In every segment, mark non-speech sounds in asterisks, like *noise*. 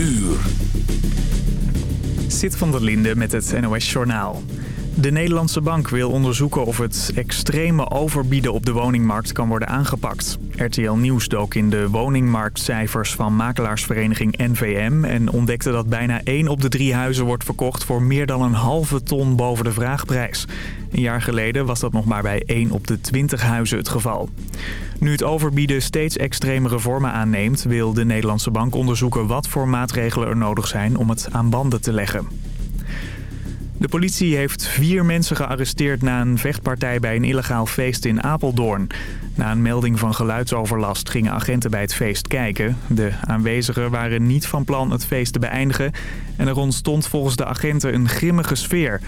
uur. Zit van der Linde met het NOS Journaal. De Nederlandse bank wil onderzoeken of het extreme overbieden op de woningmarkt kan worden aangepakt. RTL Nieuws dook in de woningmarktcijfers van makelaarsvereniging NVM... en ontdekte dat bijna 1 op de drie huizen wordt verkocht voor meer dan een halve ton boven de vraagprijs. Een jaar geleden was dat nog maar bij 1 op de 20 huizen het geval. Nu het overbieden steeds extremere vormen aanneemt... wil de Nederlandse bank onderzoeken wat voor maatregelen er nodig zijn om het aan banden te leggen. De politie heeft vier mensen gearresteerd na een vechtpartij bij een illegaal feest in Apeldoorn. Na een melding van geluidsoverlast gingen agenten bij het feest kijken. De aanwezigen waren niet van plan het feest te beëindigen en er ontstond volgens de agenten een grimmige sfeer.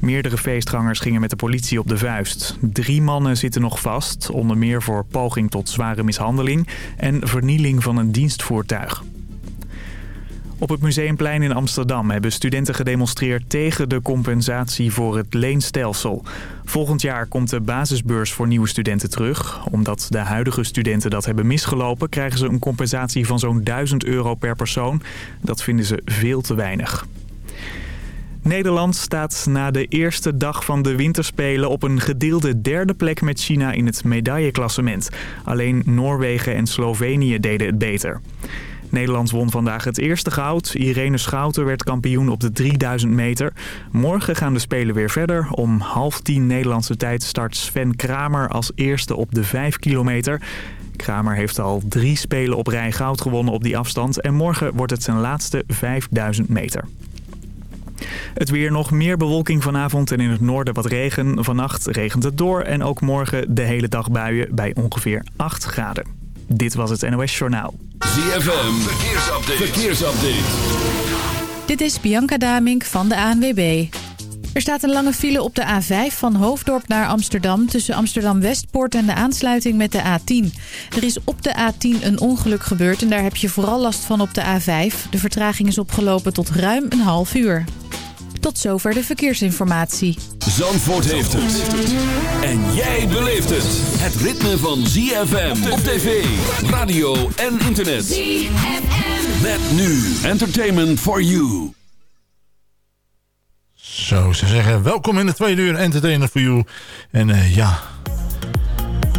Meerdere feestgangers gingen met de politie op de vuist. Drie mannen zitten nog vast, onder meer voor poging tot zware mishandeling en vernieling van een dienstvoertuig. Op het Museumplein in Amsterdam hebben studenten gedemonstreerd tegen de compensatie voor het leenstelsel. Volgend jaar komt de basisbeurs voor nieuwe studenten terug. Omdat de huidige studenten dat hebben misgelopen krijgen ze een compensatie van zo'n 1000 euro per persoon. Dat vinden ze veel te weinig. Nederland staat na de eerste dag van de winterspelen op een gedeelde derde plek met China in het medailleklassement. Alleen Noorwegen en Slovenië deden het beter. Nederland won vandaag het eerste goud. Irene Schouten werd kampioen op de 3000 meter. Morgen gaan de Spelen weer verder. Om half tien Nederlandse tijd start Sven Kramer als eerste op de 5 kilometer. Kramer heeft al drie Spelen op rij goud gewonnen op die afstand. En morgen wordt het zijn laatste 5000 meter. Het weer nog meer bewolking vanavond en in het noorden wat regen. Vannacht regent het door en ook morgen de hele dag buien bij ongeveer 8 graden. Dit was het NOS Journaal. ZFM, verkeersupdate. verkeersupdate. Dit is Bianca Damink van de ANWB. Er staat een lange file op de A5 van Hoofddorp naar Amsterdam... tussen Amsterdam-Westpoort en de aansluiting met de A10. Er is op de A10 een ongeluk gebeurd en daar heb je vooral last van op de A5. De vertraging is opgelopen tot ruim een half uur. Tot zover de verkeersinformatie. Zandvoort heeft het. En jij beleeft het. Het ritme van ZFM op tv, radio en internet. ZFM. Met nu Entertainment for You. Zo, ze zeggen welkom in de tweede uur Entertainment for You. En uh, ja,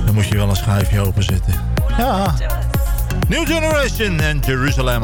dan moet je wel een schijfje openzetten. Ja. New Generation en Jerusalem.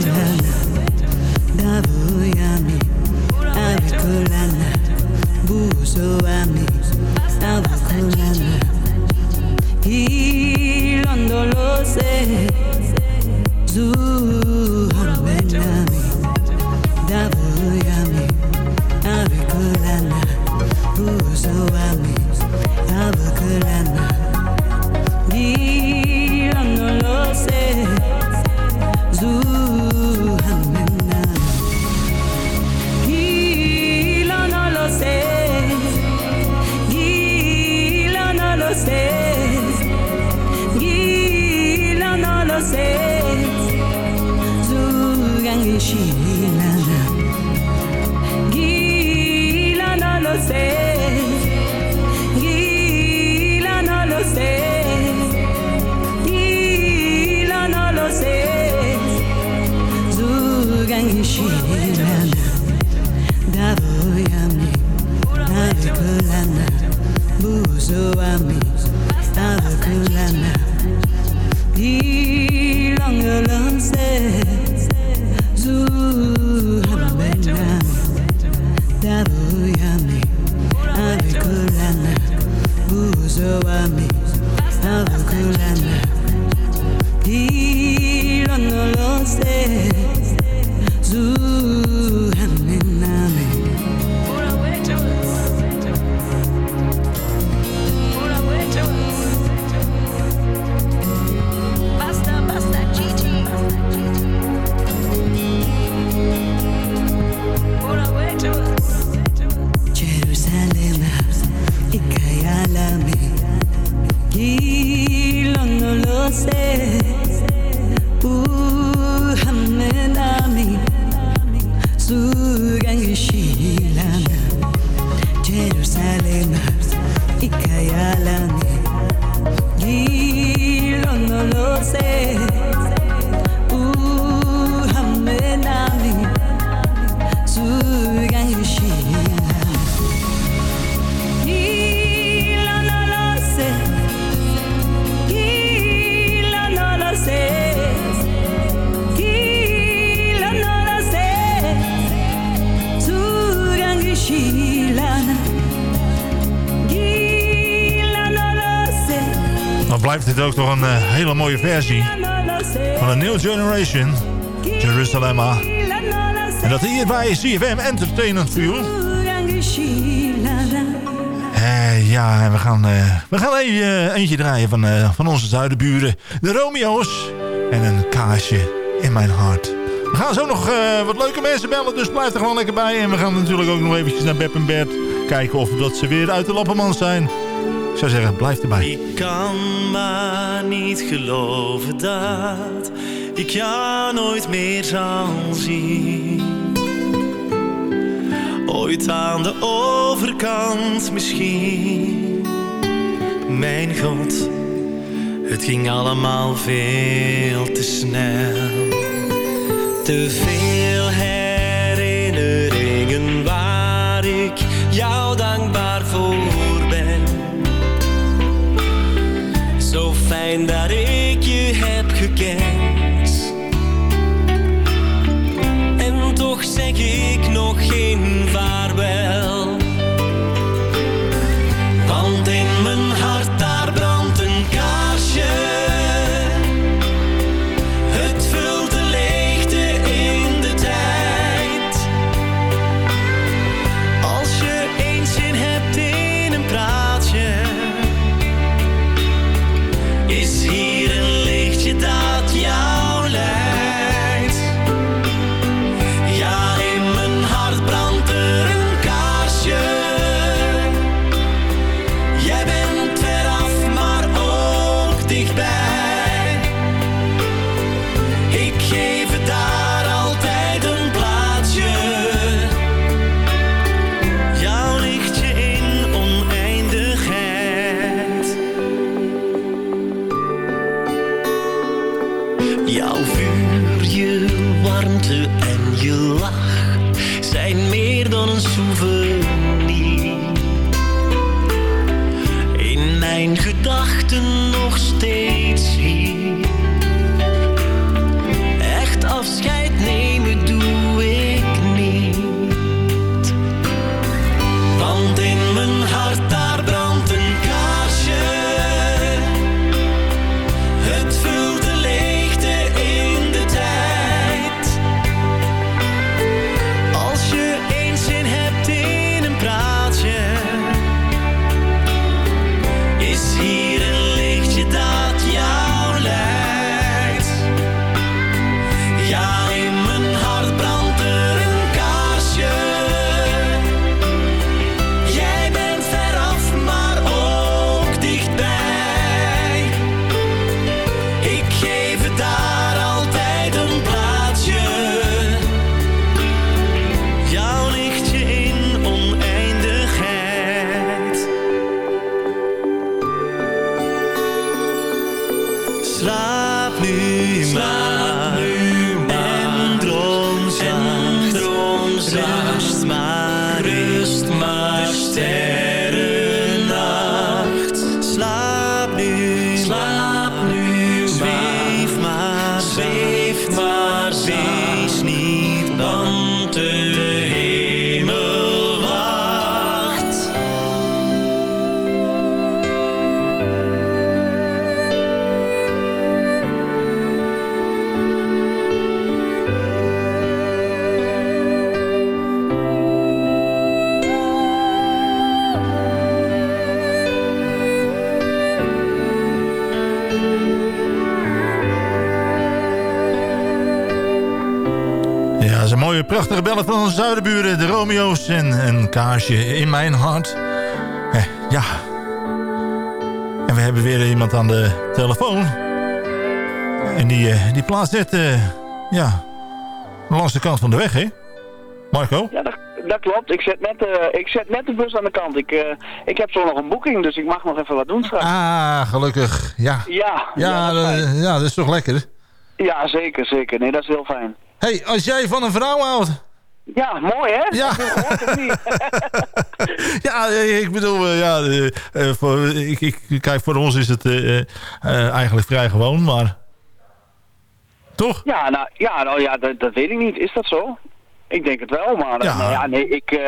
see Blijft dit ook toch een eh, hele mooie versie van een New Generation, Jerusalem. Sé. En dat hier bij CFM Entertainment geschielan. Eh, ja, en we gaan, eh, we gaan even, eh, eentje draaien van, van onze zuidenburen. De Romeo's. En een kaasje in mijn hart. We gaan zo nog wat leuke mensen bellen, dus blijf er gewoon lekker bij. En we gaan natuurlijk ook nog eventjes naar Beb en Bert. Kijken of dat ze weer uit de lappenmand zijn. Zou zeggen, blijf erbij. Ik kan maar niet geloven dat ik jou nooit meer zal zien. Ooit aan de overkant misschien. Mijn god, het ging allemaal veel te snel. Te veel herinneringen waar Fijn dat ik je heb gekend. En toch zeg ik nog geen vaarwel. Rust maar. Prachtige bellen van onze zuidenburen, de Romeo's. En een kaarsje in mijn hart. Eh, ja. En we hebben weer iemand aan de telefoon. En die, eh, die plaatst net, eh, ja, langs de kant van de weg, hè? Marco? Ja, dat, dat klopt. Ik zet, net, eh, ik zet net de bus aan de kant. Ik, eh, ik heb zo nog een boeking, dus ik mag nog even wat doen straks. Ah, gelukkig. Ja, Ja, ja, dat ja, dat is toch lekker. ja, zeker, zeker. Nee, dat is heel fijn. Hey, als jij van een vrouw houdt... Ja, mooi hè? Ja. *laughs* Ja, eh, ik bedoel, eh, ja, eh, voor, ik, ik, kijk, voor ons is het eigenlijk vrij gewoon, maar... Toch? ja, nou, ja, nou ja, dat, dat weet ik niet. Is dat zo? Ik denk het wel, maar Ja. nou ja, nee, ik,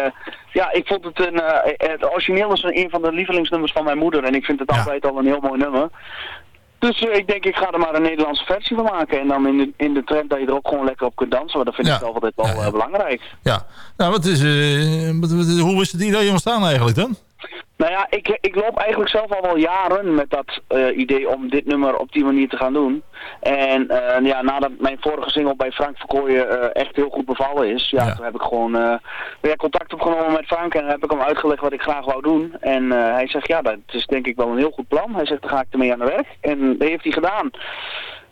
ja, ik vond het een, het origineel is een van de lievelingsnummers van mijn moeder en ik vind het Ja. altijd al een heel mooi nummer. Dus eh, ik denk, ik ga er maar een Nederlandse versie van maken. En dan in de, in de trend dat je er ook gewoon lekker op kunt dansen. Want dat vind Ja. ik zelf altijd wel Ja, ja. eh, belangrijk. Ja. Nou, wat is, wat- hoe is het idee ontstaan eigenlijk dan? Nou ja, ik, ik loop eigenlijk zelf al wel jaren met dat eh, idee om dit nummer op die manier te gaan doen. En eh, ja, nadat mijn vorige single bij Frank Verkooyen eh, echt heel goed bevallen is, ja, Ja. toen heb ik gewoon weer contact opgenomen met Frank en heb ik hem uitgelegd wat ik graag wou doen. En hij zegt, ja, dat is denk ik wel een heel goed plan. Hij zegt, dan ga ik ermee aan de werk. En dat heeft hij gedaan.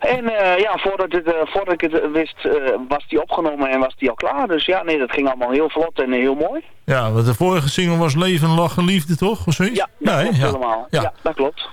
En eh, ja, voordat, het, eh, voordat ik het wist, eh, was die opgenomen en was die al klaar. Dus ja, nee, dat ging allemaal heel vlot en heel mooi. Ja, want de vorige single was Leven, Lachen, Liefde, toch? Of zoiets? Ja, dat Nee, klopt ja. helemaal. Ja. Ja. dat klopt.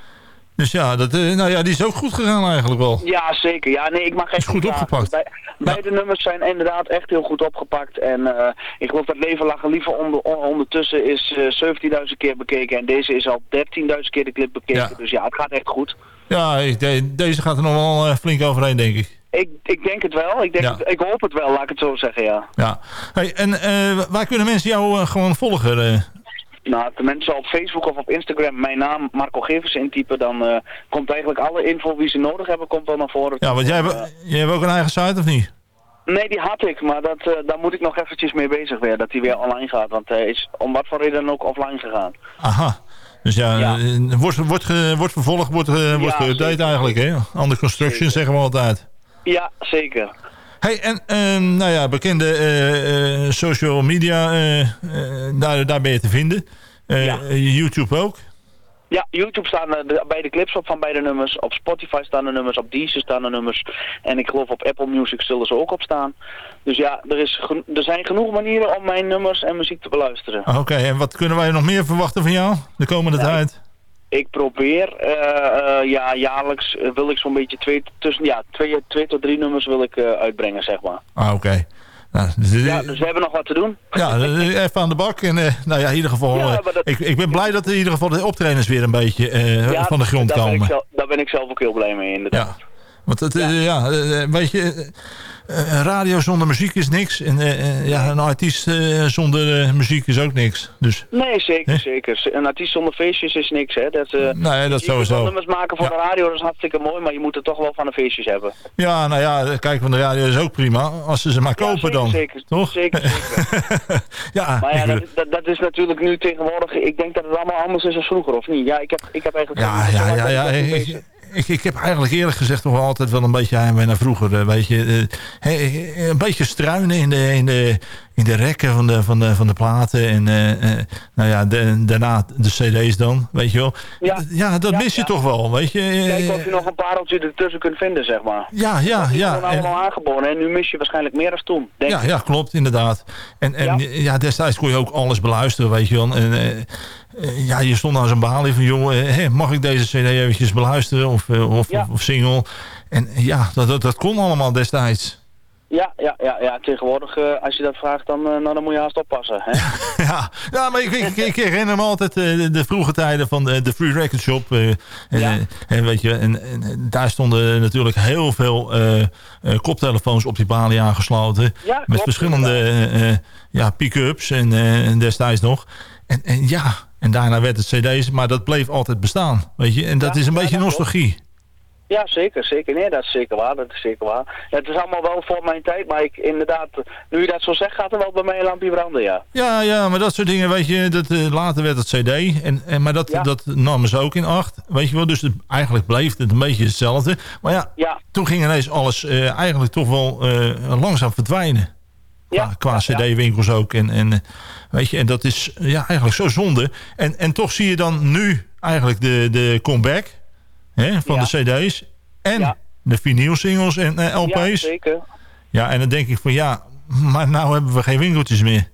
Dus ja, dat, nou ja, die is ook goed gegaan eigenlijk wel. Ja, zeker. Ja, nee, ik mag echt Is goed opgepakt. Bij, beide nummers zijn inderdaad echt heel goed opgepakt. En eh, ik geloof dat Leven Lachen Liever onder, on- ondertussen is eh 17.000 keer bekeken. En deze is al 13.000 keer de clip bekeken. Ja. Dus ja, het gaat echt goed. Ja, ik, de- deze gaat er nog wel eh, flink overheen, denk ik. Ik, ik denk het wel. Ik, denk Ja. het- ik hoop het wel, laat ik het zo zeggen, ja. Ja. Hey, en eh, waar kunnen mensen jou eh, gewoon volgen? Nou, de mensen op Facebook of op Instagram mijn naam Marco Gevers intypen, dan komt eigenlijk alle info die ze nodig hebben, komt wel naar voren. ja, want jij, hebt- jij hebt ook een eigen site, of niet? Nee, die had ik, maar dat, eh, daar moet ik nog eventjes mee bezig weer, dat die weer online gaat. Want hij is om wat voor reden dan ook offline gegaan. Aha. Dus ja, Ja. eh, wordt, wordt, wordt vervolgd, wordt, eh, wordt Ja, geüpdate zeker. eigenlijk, hè? Under construction Zeker. zeggen we altijd. Ja, zeker. Hey, en ehm, nou ja, bekende eh, social media, daar, daar ben je te vinden. Ja. YouTube ook. Ja, YouTube staan er de, beide clips op van beide nummers. Op Spotify staan de nummers, op Deezer staan de nummers. En ik geloof op Apple Music zullen ze ook op staan. Dus ja, er, is er zijn genoeg manieren om mijn nummers en muziek te beluisteren. Oké, en wat kunnen wij nog meer verwachten van jou de komende Ja, tijd? Ik probeer, eh, eh, ja, jaarlijks eh, wil ik zo'n beetje twee, tussen, ja, twee, twee tot drie nummers wil ik eh, uitbrengen, zeg maar. Ah, oké. Nou, dus, Ja, dus we hebben nog wat te doen. ja, *laughs* even aan de bak. En eh, nou ja, in ieder geval, Ja, eh, dat- ik, ik ben blij dat in ieder geval de optredens weer een beetje eh, Ja, van de grond daar Ben ik komen. zelf, daar ben ik zelf ook heel blij mee, inderdaad. Ja, want het, eh, ja. eh, weet je, eh, eh, radio zonder muziek is niks. En eh, eh, ja, een artiest eh, zonder eh, muziek is ook niks. Dus Nee, zeker, Hè? zeker. Een artiest zonder feestjes is niks, hè. Dat, eh, nee, dat je kunt wel sowieso. nummers maken voor Ja. de radio, dat is hartstikke mooi, maar je moet er toch wel van de feestjes hebben. Ja, nou ja, kijk van de radio is ook prima. Als ze ze maar Ja, kopen zeker, dan. Zeker, Toch? zeker, zeker. *laughs* ja, Maar ja, dat, dat, dat is natuurlijk nu tegenwoordig, ik denk dat het allemaal anders is dan vroeger, of niet? Ja, ik heb, ik heb eigenlijk... ja, ja, ja, ja. Ik Ik, heb eigenlijk eerlijk gezegd toch altijd wel een beetje heimwee naar vroeger. eh, Weet je, eh, een beetje struinen in de, in de, in de rekken van de, van de, van de platen. En eh, nou ja, de- daarna de cd's dan, weet je wel. Ja. dat Ja, mis je ja. toch wel, weet je. Kijken of je nog een pareltje ertussen kunt vinden, zeg maar. Ja, ja, ja. allemaal aangeboren en nu mis je waarschijnlijk meer dan toen, denk Ja, ik. ja, klopt, inderdaad. En, en ja. Destijds kon je ook alles beluisteren, weet je wel. En, ja, je stond aan zo'n balie van, joh, eh, hè, mag ik deze cd eventjes beluisteren? Of, eh, of, Ja. of, single? En ja, dat, dat, dat kon allemaal destijds. Ja, ja, ja, ja. tegenwoordig, eh, als je dat vraagt, dan, eh, nou, dan moet je haast oppassen. Hè? *laughs* ja, ja, maar ik, ik, ik herinner me altijd eh, de, de vroege tijden van de, de Free Record Shop. eh, en, Ja. eh, en, weet je, en, en daar stonden natuurlijk heel veel eh, eh, koptelefoons op die balie aangesloten. Ja, met verschillende eh, eh, ja, pick-ups en, eh, en destijds nog. En, en ja, en daarna werd het cd's, maar dat bleef altijd bestaan. Weet je? En dat Ja, is een ja, beetje nostalgie. Ja, zeker, zeker. Nee, dat is zeker waar, dat is zeker waar. Ja, het is allemaal wel voor mijn tijd, maar ik, inderdaad, nu je dat zo zegt, gaat er wel bij mij een lampje branden, ja. Ja, ja, maar dat soort dingen, weet je, dat, eh, later werd het cd. En, en, maar dat, Ja. dat namen ze ook in acht. Weet je wel, dus het, eigenlijk bleef het een beetje hetzelfde. Maar ja, Ja, toen ging ineens alles eh, eigenlijk toch wel eh, langzaam verdwijnen. Qua, ja. qua ja, cd-winkels ook. En, en, eh, weet je, en dat is ja, eigenlijk zo zonde. En, en toch zie je dan nu eigenlijk de, de comeback hè, van Ja. de cd's. En Ja. de vinyl singles en eh, Ja, LP's. zeker. Ja, en dan denk ik van ja, maar nou hebben we geen winkeltjes meer.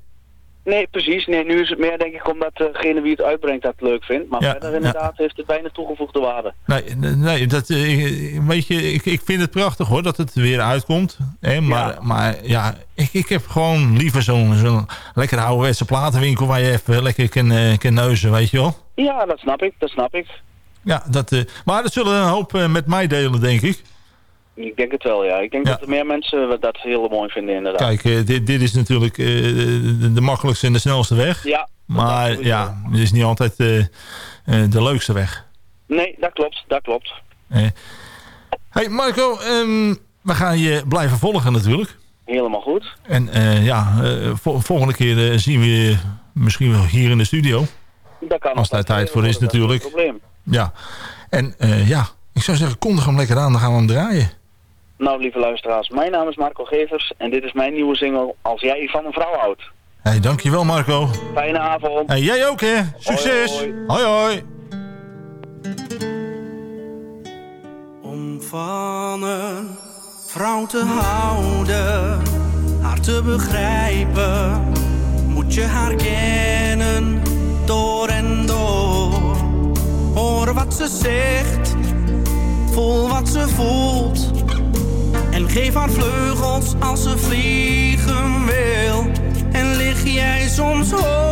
Nee, precies. Nee, nu is het meer denk ik omdat degene wie het uitbrengt dat leuk vindt. Maar Ja, verder ja. inderdaad heeft het weinig toegevoegde waarde. Nee, nee dat, eh, weet je, ik, ik vind het prachtig hoor dat het weer uitkomt. Hè, maar, Ja. maar ja, ik, ik heb gewoon liever zo'n zo'n lekker ouderwetse platenwinkel waar je even lekker kan, eh, kan neuzen, weet je wel. Ja, dat snap ik. Dat snap ik. Ja, dat, eh, maar dat zullen een hoop eh, met mij delen, denk ik. Ik denk het wel, ja. Ik denk Ja. dat er meer mensen dat heel mooi vinden inderdaad. Kijk, eh, dit, dit is natuurlijk eh, de, makkelijkste en de snelste weg. Ja. maar ja, het is niet altijd eh, de leukste weg. Nee, dat klopt. Dat klopt. Hey Marco, ehm, we gaan je blijven volgen natuurlijk. Helemaal goed. En ja, vol- volgende keer zien we je misschien wel hier in de studio. Dat kan Als daar tijd voor is dat geen natuurlijk. probleem. Ja. En ja, ik zou zeggen, kondig hem lekker aan, dan gaan we hem draaien. Nou, lieve luisteraars, mijn naam is Marco Gevers en dit is mijn nieuwe single Als jij van een vrouw houdt. Hey, dankjewel Marco. Fijne avond. Hey, jij ook hè. Succes. Hoi, hoi. hoi. Om van een vrouw te houden, haar te begrijpen, moet je haar kennen door en door. Hoor wat ze zegt, voel wat ze voelt. En geef haar vleugels als ze vliegen wil. En lig jij soms hopeloos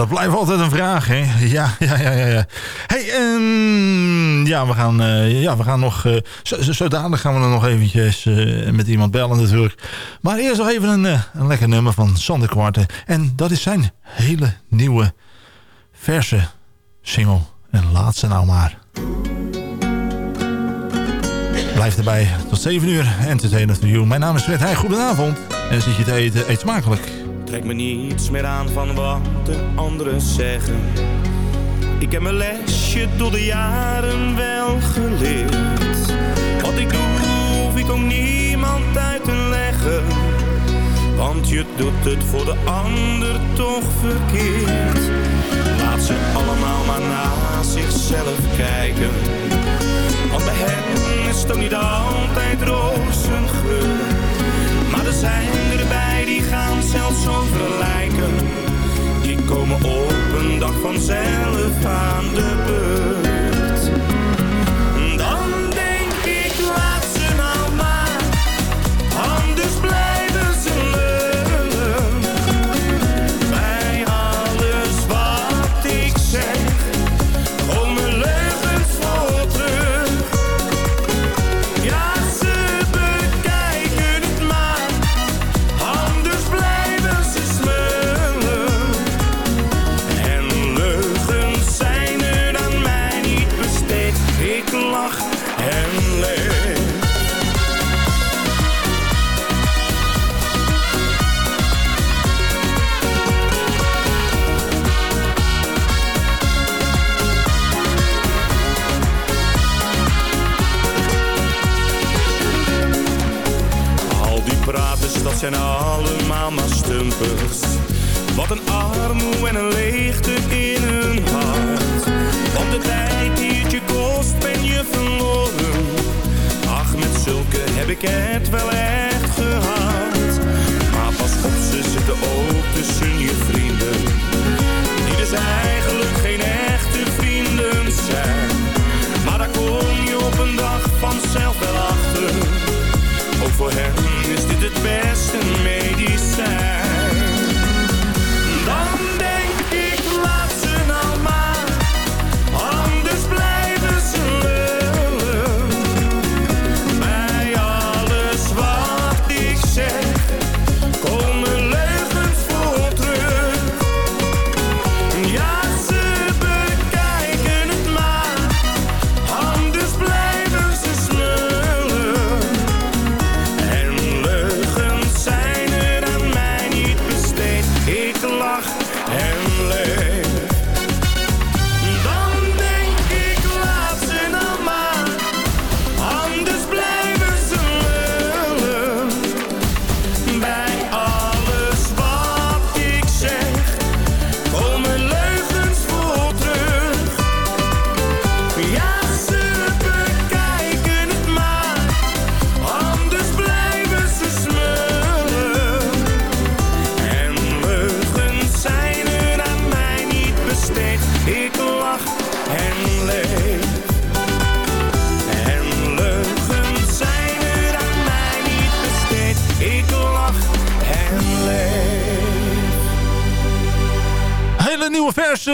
dat blijft altijd een vraag, hè? *laughs* Ja, ja, ja, ja. ja. hey, ehm, ja, we gaan, eh, ja, we gaan nog... eh, zo, zo, zo dadelijk gaan we er nog eventjes eh, met iemand bellen natuurlijk. Maar eerst nog even een, een lekker nummer van Sander Kwarten. En dat is zijn hele nieuwe, verse single. En laat ze nou maar. Blijf erbij tot 7 uur. Entertainer for you. Mijn naam is Fred Heij. Goedenavond. En zit je te eten, eet smakelijk. Trek me niets meer aan van wat de anderen zeggen. Ik heb mijn lesje door de jaren wel geleerd. Wat ik doe, hoef ik ook niemand uit te leggen. Want je doet het voor de ander toch verkeerd. Laat ze allemaal maar naar zichzelf kijken. Want bij hen is het toch niet altijd rozengeur. Er zijn erbij die gaan zelfs over lijken. Die komen op een dag vanzelf aan de beurt.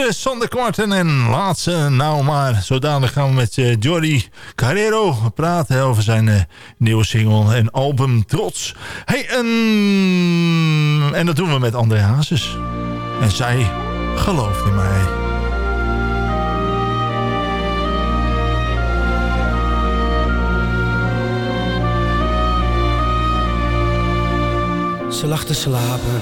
Verse, Sander Kwarten en laat ze nou maar. Zodanig gaan we met eh, Jordi Carrero praten over zijn eh, nieuwe single en album Trots. Hey, en, en dat doen we met André Hazes. En zij gelooft in mij. Ze lag te slapen.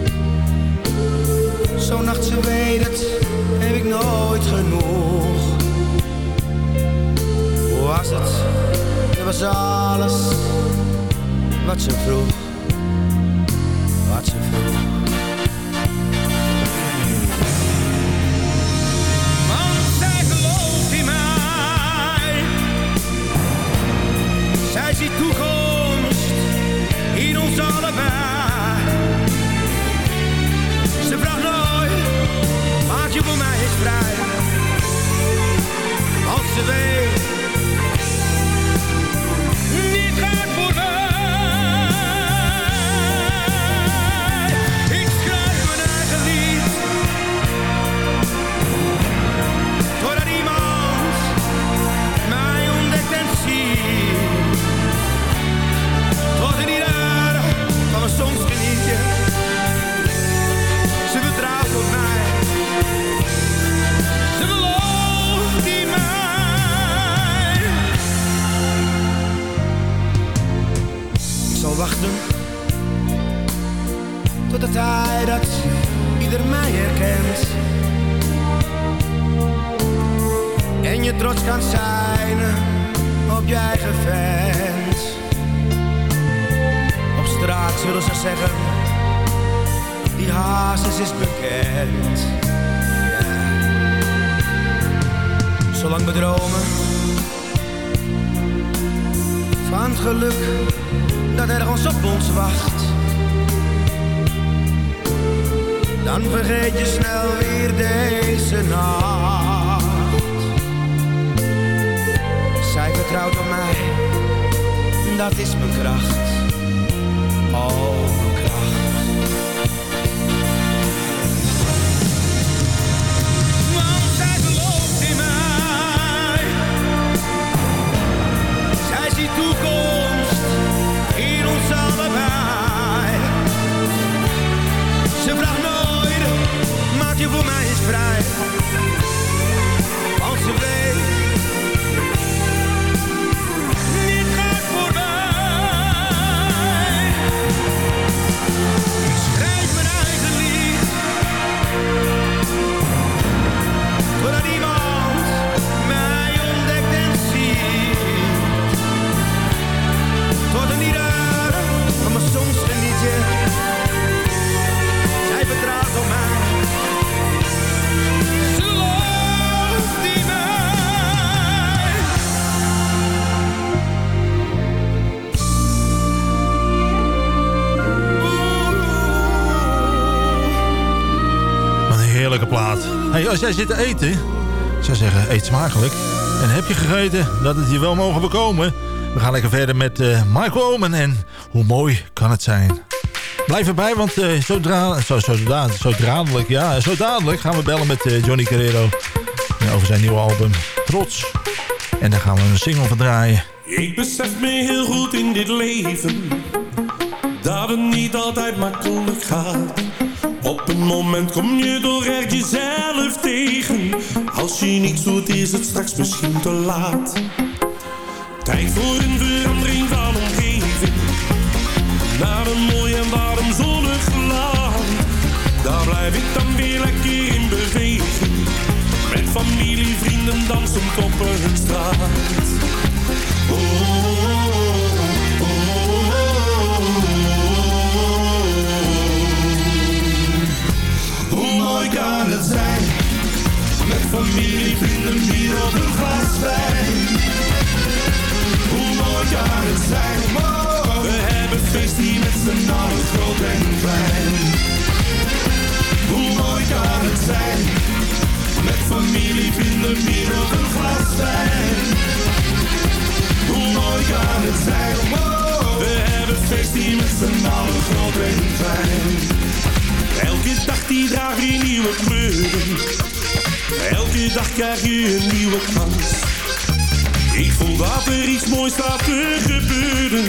Zo'n nacht, ze weet het, heb ik nooit genoeg. Hoe was het? Het was alles wat ze vroeg. Wat ze vroeg. Voor mij eens vrij. Als ze weet, Totdat hij dat ieder mij herkent. En je trots kan zijn op je eigen vent. Op straat zullen ze zeggen, die hazes is bekend. Zolang we dromen van het geluk dat ergens op ons wacht. Dan vergeet je snel weer deze nacht. Zij vertrouwt op mij, dat is mijn kracht. Oh, als jij zit te eten, zou zeggen, eet smakelijk. En heb je gegeten dat het je wel mogen bekomen? We gaan lekker verder met eh, Michael Omen en hoe mooi kan het zijn. Blijf erbij, want eh, zo, zo, zo, zo dadelijk, ja, zo dadelijk gaan we bellen met eh, Johnny Carrero. Over zijn nieuwe album Trots. En daar gaan we een single van draaien. Ik besef me heel goed in dit leven Dat het niet altijd makkelijk gaat Op een moment kom je door echt Als je niets doet is het straks misschien te laat. Tijd voor een verandering van omgeving. Naar een mooi en warm zonnig land Daar blijf ik dan weer lekker in beweging. Met familie, vrienden dansend op een straat. Hoe familie, vrienden, bier op een glas wijn Hoe mooi kan het zijn. We hebben feest hier met z'n allen groot en klein Hoe mooi kan het zijn Met familie, vrienden, bier op een glas wijn Hoe mooi kan het zijn. We hebben feest hier met z'n allen groot en klein Elke dag die draagt weer nieuwe kleuren. Elke dag krijg je een nieuwe kans. Ik voel dat er iets moois staat te gebeuren.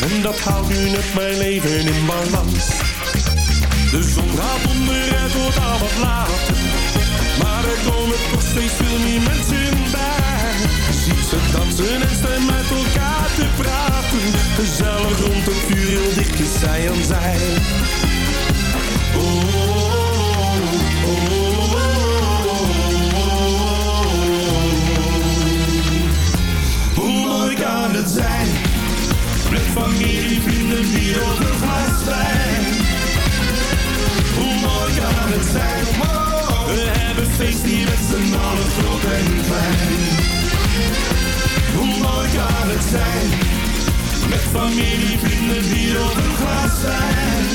En dat houdt nu net mijn leven in balans. De zon gaat onder, het wordt al wat later. Maar er komen toch steeds veel meer mensen bij. Zie ze dansen en staan met elkaar te praten. Gezellig rond het vuur, heel dichtjes zij aan zij. Hoe zijn. Met familie, vrienden, op een glas wijn Hoe mooi kan het zijn? Wow. We hebben feest hier met z'n allen groot en klein. Hoe mooi kan het zijn? Met familie, vrienden, op een glas wijn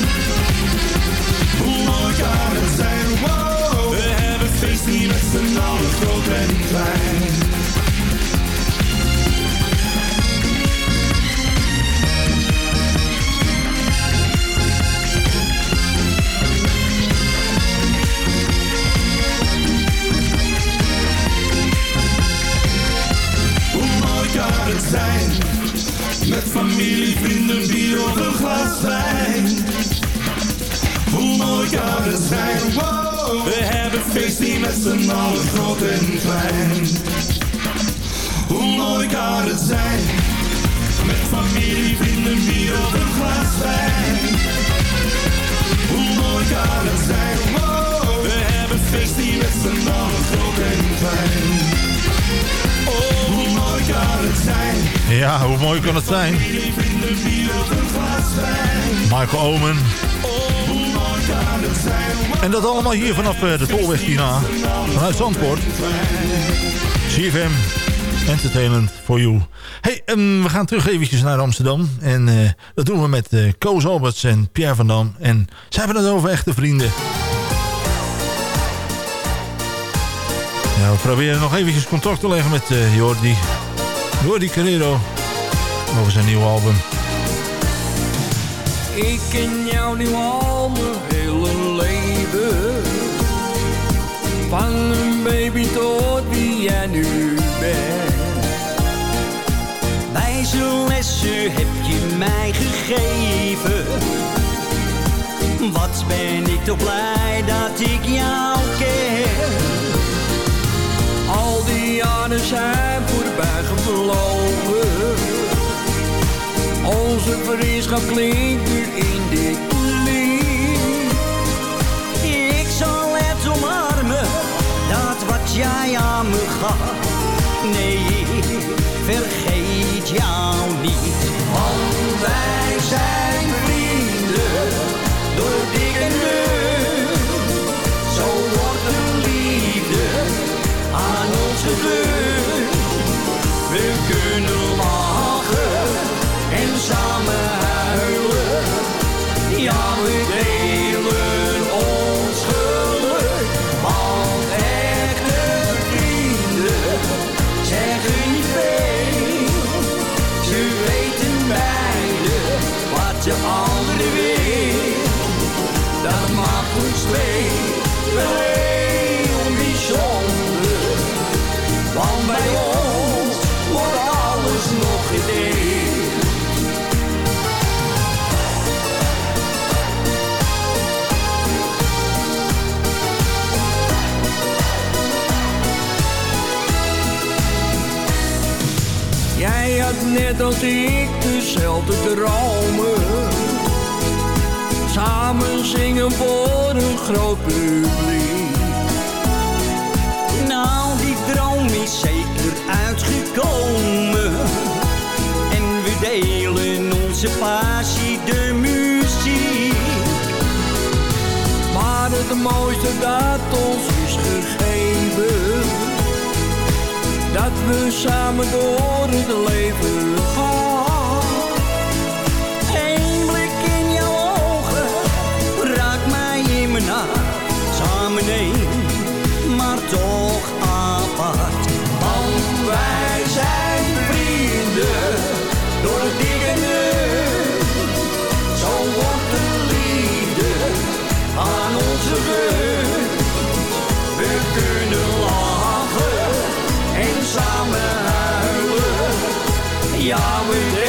Hoe mooi kan het zijn? Wow. We hebben feest hier met z'n allen groot en klein Hoe mooi kan het zijn, met familie, vrienden, bier of een glas wijn. Hoe mooi kan het zijn, oh, we hebben feest hier met z'n allen groot en klein. Oh, hoe mooi kan het zijn. Ja, hoe mooi kan het zijn? Michael Omen. Oh, en dat allemaal hier vanaf eh, de Tolweg hierna. Vanuit Zandpoort. CFM. Entertainment for you. Hey, um, we gaan terug eventjes naar Amsterdam. En uh, dat doen we met uh, Koos Alberts en Pierre van Dam. En ze hebben het over echte vrienden. Ja, we proberen nog eventjes contact te leggen met uh, Jordi. Jordi Carrero. Over zijn nieuwe album. Ik ken jou nu al hele leven. Van een baby tot wie jij nu bent. Wijze lessen heb je mij gegeven. Wat ben ik toch blij dat ik jou ken. Al die jaren zijn voorbij gevlogen. Onze vriendschap klinkt nu in dit vergeet als ik dezelfde dromen. Samen zingen voor een groot publiek. Nou, die droom is zeker uitgekomen. En we delen onze passie, de muziek. Maar het mooiste dat ons is gegeven. Dat we samen door het leven gaan. Eén blik in jouw ogen raakt mij in mijn hart. Samen Ja, we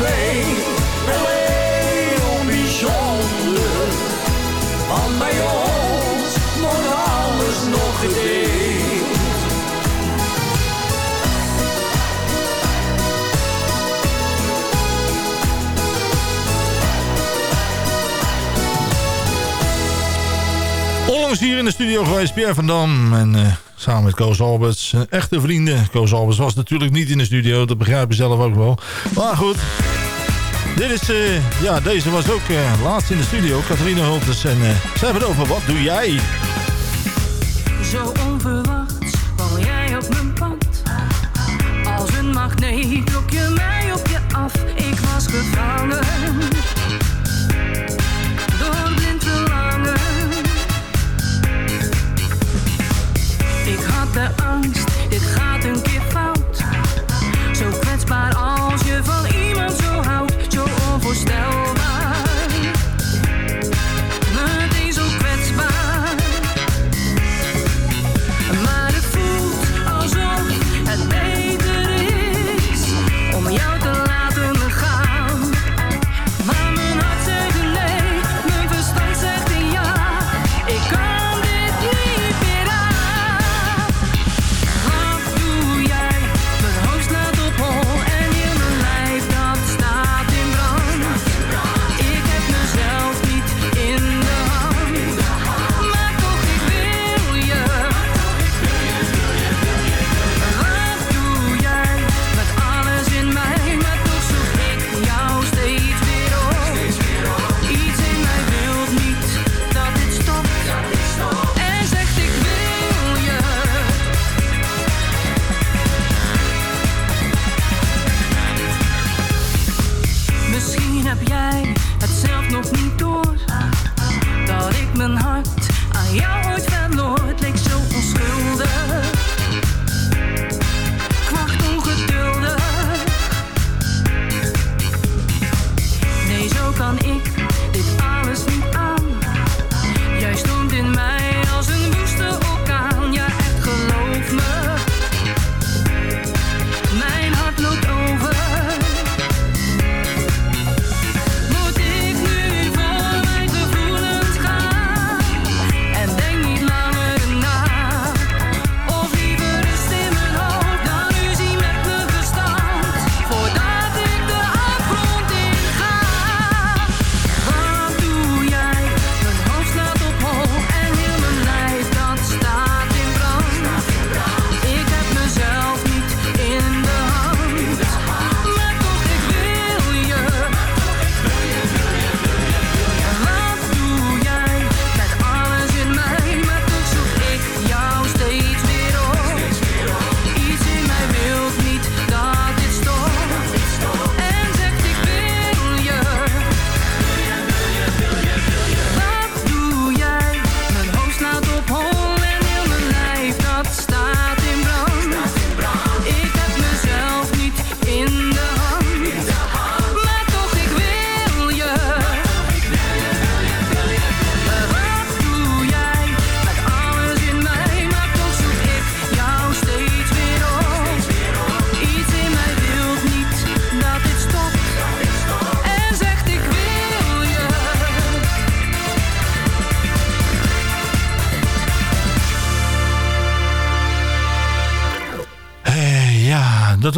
twee wel heel bijzonder. Want bij ons wordt alles nog gedeeld. Onlangs hier in de studio geweest, Pierre van Dam. En eh, samen met Koos Alberts. eh, echte vrienden. Koos Alberts was natuurlijk niet in de studio. Dat begrijp je zelf ook wel. Maar goed. Dit is, eh, ja, deze was ook eh, laatst in de studio. Catharina Hulters. En eh, ze hebben het over wat doe jij? Zo onverwachts val jij op mijn pad. Als een magneet trok je mij op je af. Ik was gevangen.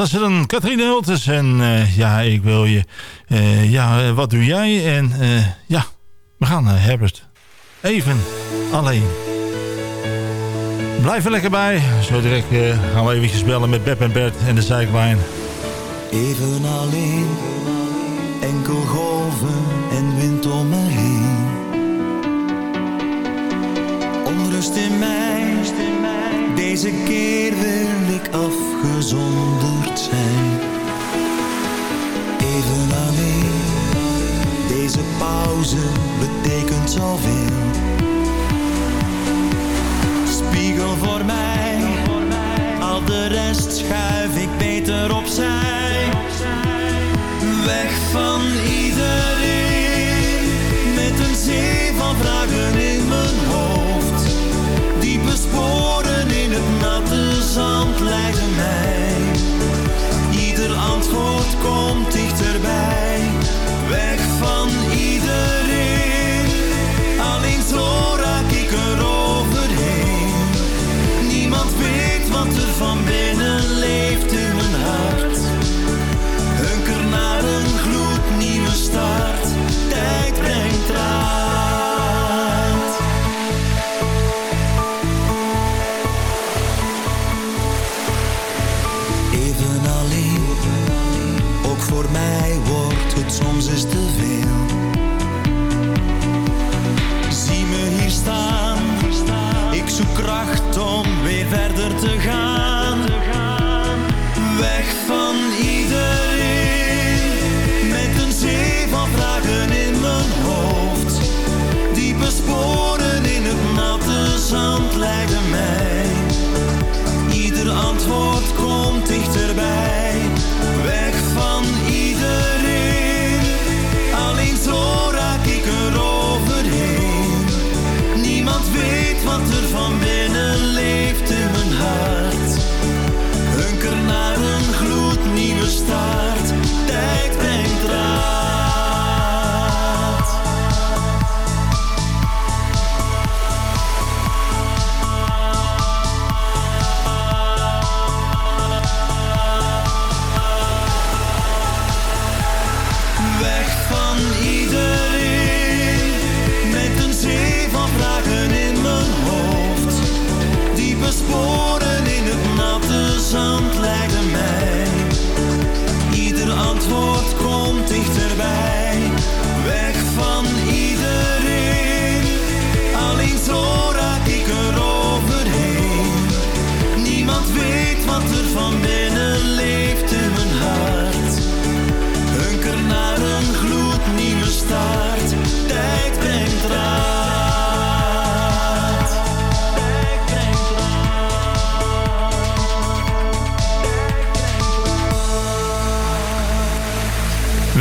was is dan, Catherine Hultes. En eh, ja, ik wil je... Eh, ja, eh, wat doe jij? En ja, we gaan Herbert. Even alleen. Blijf er lekker bij. Zo direct gaan we eventjes bellen met Beb en Bert en de Zijkwijn. Even alleen, enkel golven en wind om me heen. Onrust in mij deze keer wil ik afgezonderd zijn. Even alleen, deze pauze betekent zoveel. Spiegel voor mij, al de rest schuif ik beter opzij. Weg van iedereen.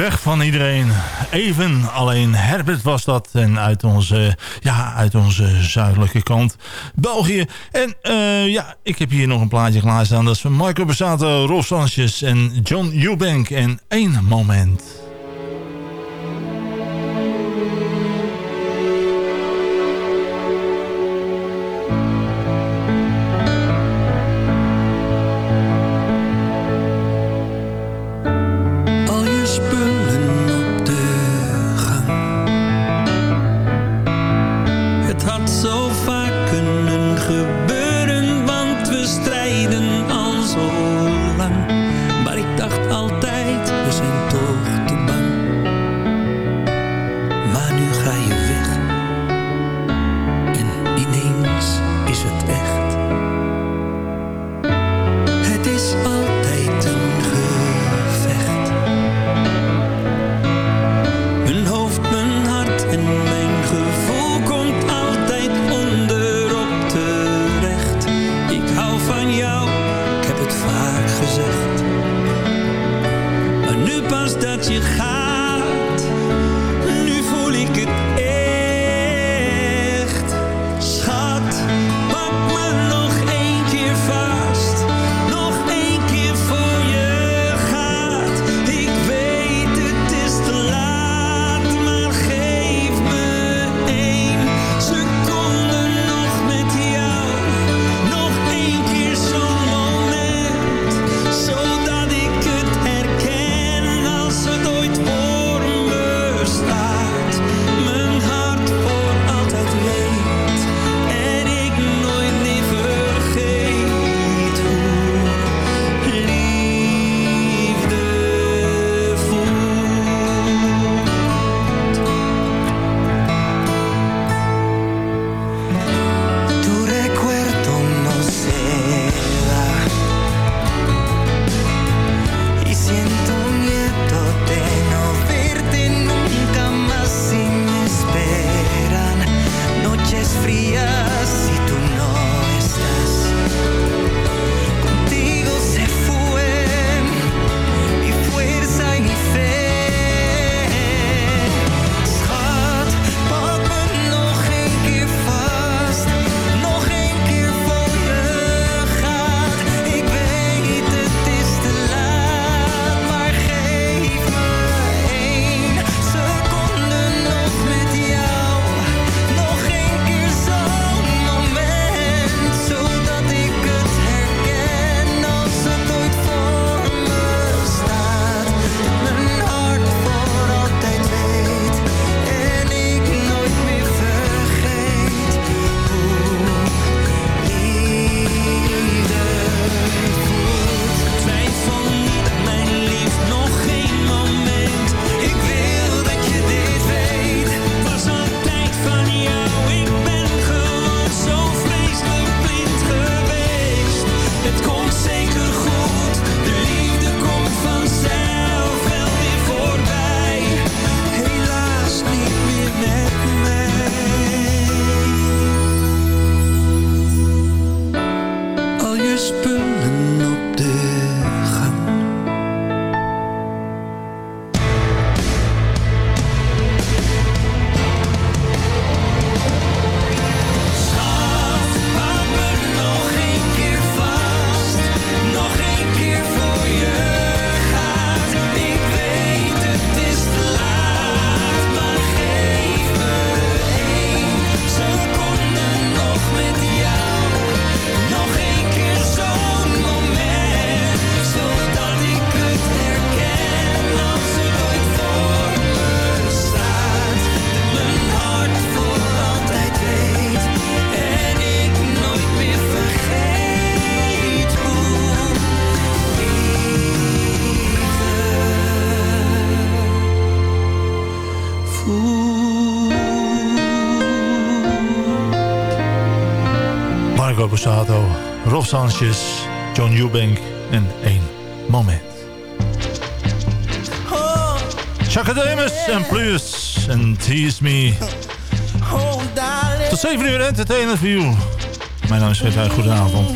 weg van iedereen. Even alleen Herbert was dat. En uit onze, ja, uit onze zuidelijke kant België. En eh, ja, ik heb hier nog een plaatje klaarstaan. Dat is van Michael Besato, Rolf Sanchez en John Eubank. En één moment. Borsato, Rob Sanchez, John Eubank en één moment. Chaka Demus en Plus en Tease Me. Tot 7 uur entertainer voor you. Mijn naam is Fred Goedenavond.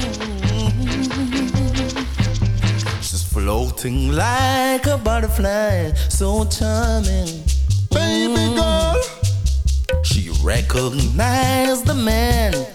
She's floating like a butterfly, so charming. Baby girl. She recognized the man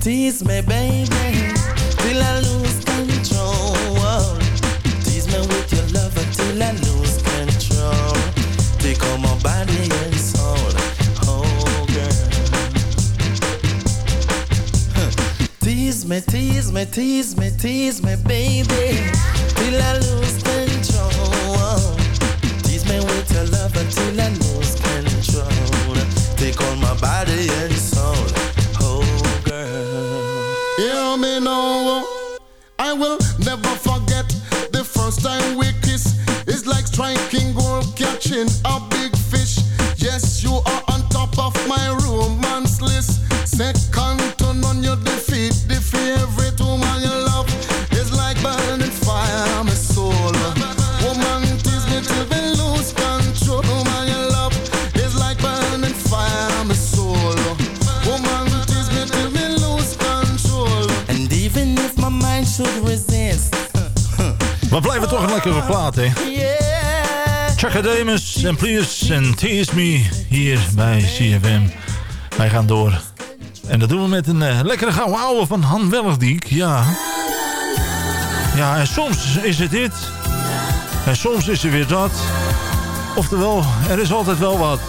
tease me, baby en Please en Tease Me hier bij CFM. Wij gaan door. En dat doen we met een eh, lekkere gouden ouwe van Han Welligdiek. Ja. Ja, en soms is het dit. En soms is er weer dat. Oftewel, er is altijd wel wat.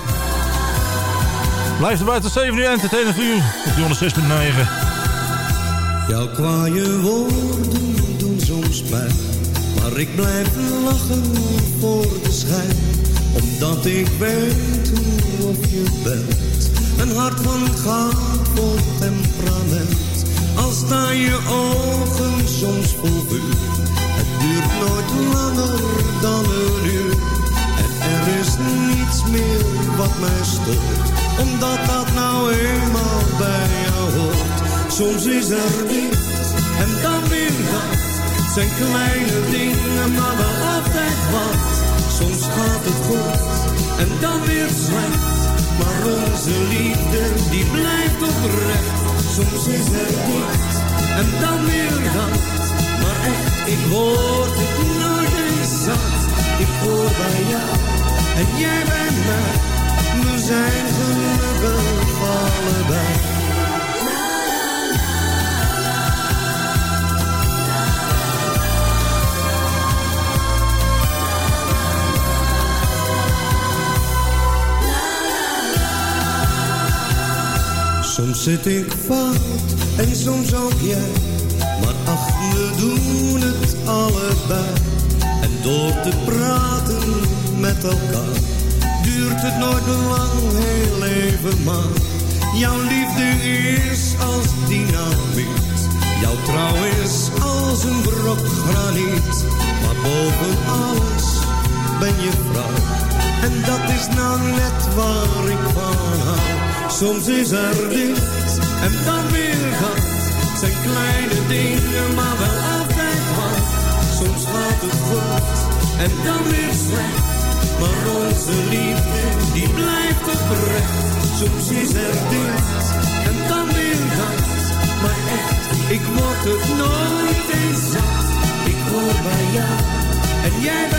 Blijf erbij tot 7 uur entertainer voor op die 106.9. Jouw kwaaie woorden doen soms pijn. Maar ik blijf lachen voor de schijn. Omdat ik weet hoe of je bent. Een hart van goud vol temperament. Al staan je ogen soms vol vuur. Het duurt nooit langer dan een uur. En er is niets meer wat mij stoort. Omdat dat nou eenmaal bij jou hoort. Soms is er niets en dan weer dat. Zijn kleine dingen, maar wel altijd wat. Soms gaat het goed en dan weer slecht. Maar onze liefde, die blijft oprecht. Soms is er niets en dan weer dat. Maar echt, ik word het nooit eens zat. Ik hoor bij jou en jij bij mij. We zijn gelukkig allebei. Soms zit ik fout en soms ook jij. Maar ach, we doen het allebei. En door te praten met elkaar duurt het nooit lang, heel even maar. Jouw liefde is als dynamiet. Jouw trouw is als een brok graniet. Maar boven alles ben je vrouw. En dat is nou net waar ik van hou. Soms is er dit en dan weer dat. Zijn kleine dingen, maar wel altijd wat. Soms gaat het goed en dan weer slecht. Maar onze liefde, die blijft oprecht. Soms is er dit en dan weer dat. Maar echt, ik word het nooit eens zat. Ik hoor bij jou en jij bij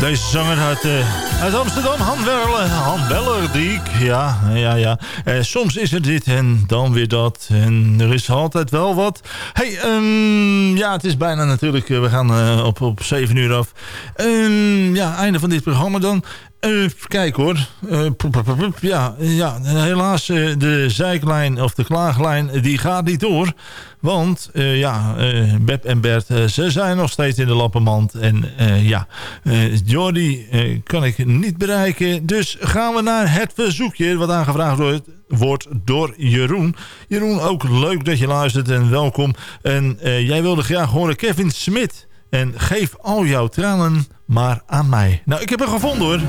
Deze zanger uit, uh, uit Amsterdam, Han Weller, Han. Ja, ja, ja. Uh, soms is er dit en dan weer dat. En er is altijd wel wat. hey, um, ja, het is bijna natuurlijk... Uh, we gaan op, op 7 uur af. Um, ja, einde van dit programma dan. Even kijken hoor. Uh, ja, ja, helaas uh, de zeiklijn of de klaaglijn die gaat niet door. Want uh, ja, Beb en Bert, ze zijn nog steeds in de lappenmand. En ja, Jordi kan ik niet bereiken. Dus gaan we naar het verzoekje wat aangevraagd wordt, wordt door Jeroen. Jeroen, ook leuk dat je luistert en welkom. En jij wilde graag horen Kevin Smit. En geef al jouw tranen maar aan mij. Nou, ik heb hem gevonden hoor.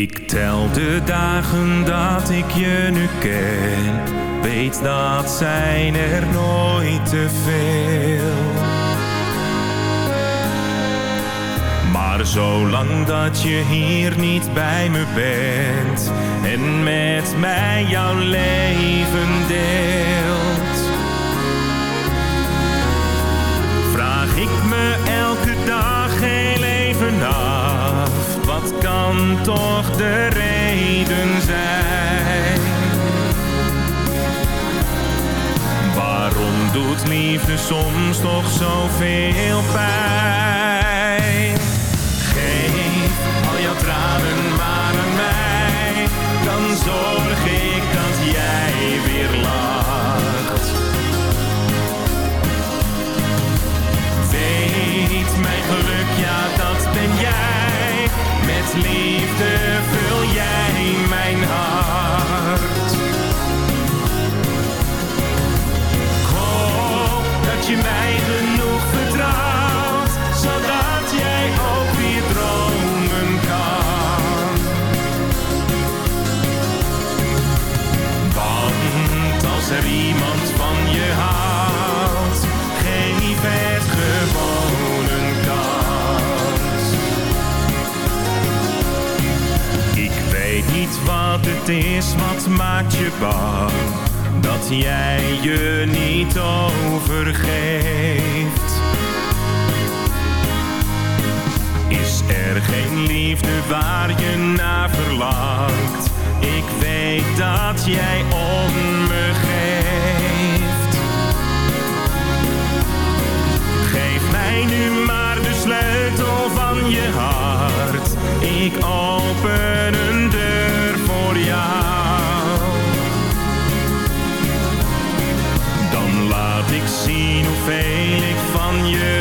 Ik tel de dagen dat ik je nu ken. Weet dat zijn er nooit te veel. Maar zolang dat je hier niet bij me bent en met mij jouw leven deelt, vraag ik me elke dag heel even af kan toch de reden zijn? Waarom doet liefde soms toch zoveel pijn? Geef al jouw tranen maar aan mij, dan zorg ik dat jij weer lacht. Weet mijn geluk, ja dat ben jij. Met liefde vul jij mijn hart. Ik hoop dat je mij genoeg vertrouwt, zodat jij ook weer dromen kan. Want als er iemand van je houdt, geef het gewoon niet wat het is, wat maakt je bang? Dat jij je niet overgeeft. Is er geen liefde waar je naar verlangt? Ik weet dat jij om me geeft. Geef mij nu maar sleutel van je hart. Ik open een je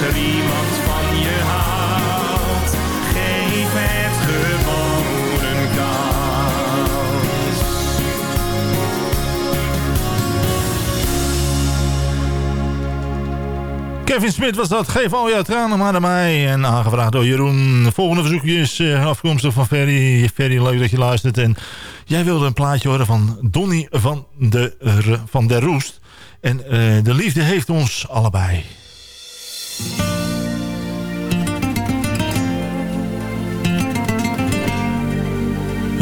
als er iemand van je houdt, geef het gewoon een kans. Kevin Smit was dat. Geef al jouw tranen maar aan mij. En aangevraagd door Jeroen. De volgende verzoekje is eh, afkomstig van Ferry. Ferry, leuk dat je luistert. En jij wilde een plaatje horen van Donny van, de, der Roest. En eh, de liefde heeft ons allebei.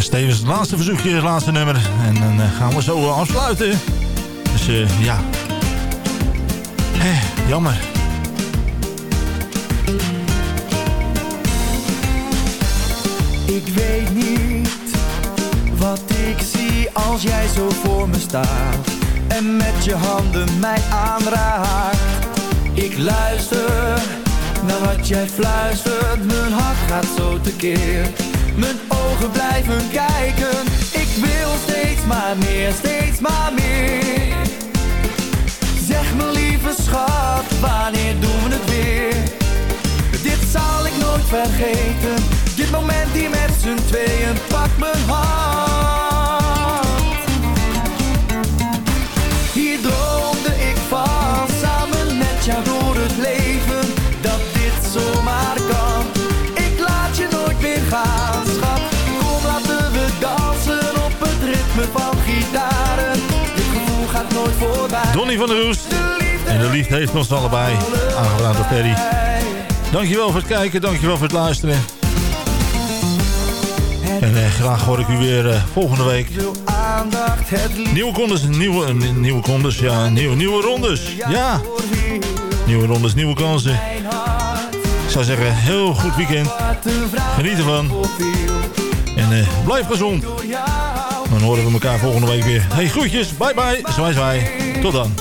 Stevens, het laatste verzoekje, het laatste nummer. En dan eh, gaan we zo eh, afsluiten. Dus eh, ja. Hé, jammer. Ik weet niet wat ik zie als jij zo voor me staat en met je handen mij aanraakt. Ik luister naar wat jij fluistert, mijn hart gaat zo tekeer. Mijn ogen blijven kijken, ik wil steeds maar meer, steeds maar meer. Zeg me lieve schat, wanneer doen we het weer? Dit zal ik nooit vergeten. Dit moment hier met z'n tweeën, pak mijn hand. Donny van der Roest. En de liefde heeft ons allebei. Aangevraagd door Ferry. Dankjewel voor het kijken, dankjewel voor het luisteren. En eh, graag hoor ik u weer eh, volgende week. Nieuwe condes, nieuwe, eh, nieuwe condes, ja, nieuwe, nieuwe rondes. Ja, nieuwe rondes, nieuwe kansen. Ik zou zeggen, heel goed weekend. Geniet ervan. En eh, blijf gezond. Dan horen we elkaar volgende week weer. Hey, groetjes, bye bye, zwaai zwaai. Tot dan.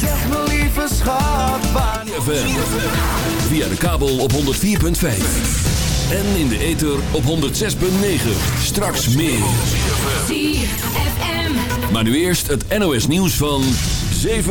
Zeg me lieve schat, wanneer... Via de kabel op 104.5. En in de ether op 106.9. Straks meer. Maar nu eerst het NOS nieuws van 7